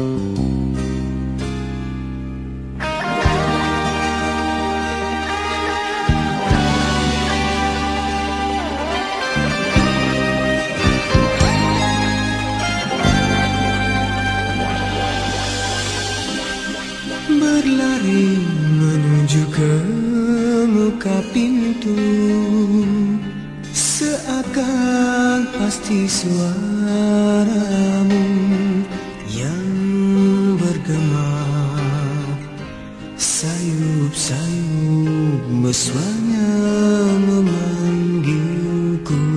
Berlari menuju ke muka pintu. Seakan pasti suaramu Sayup-sayup mesranya memanggilku.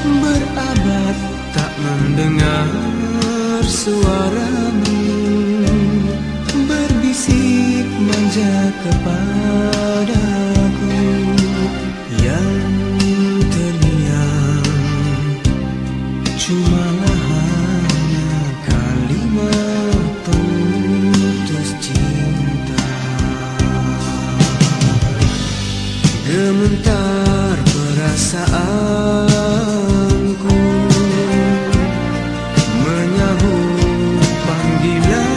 Berabad tak mendengar suaramu. Berbisik manja kepadaku gemetar perasaanku menyahut panggilanmu.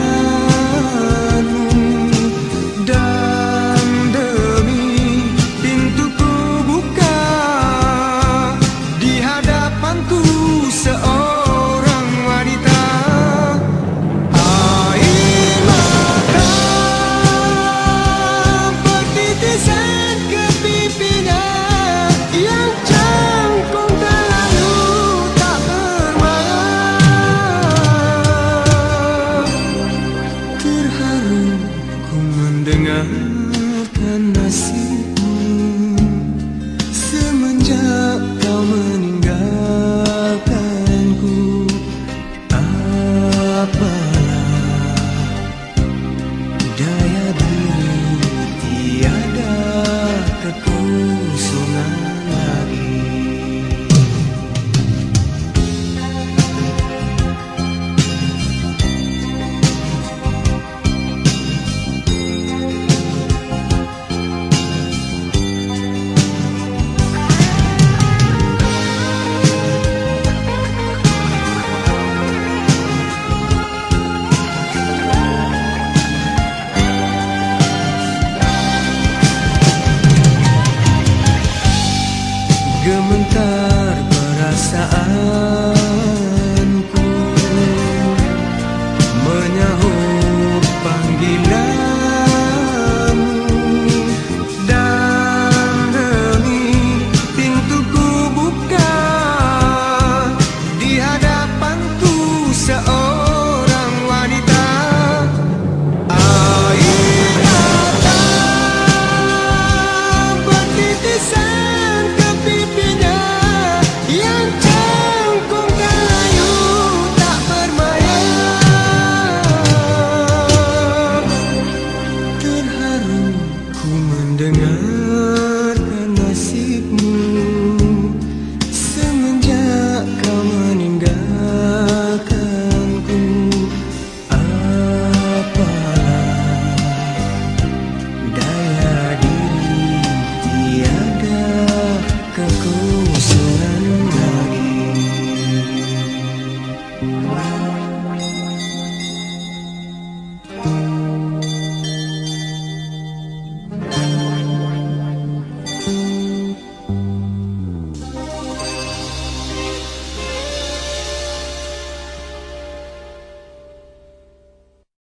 Dan demi pintuku buka di hadapanku seorang Bukan nasibmu semenjak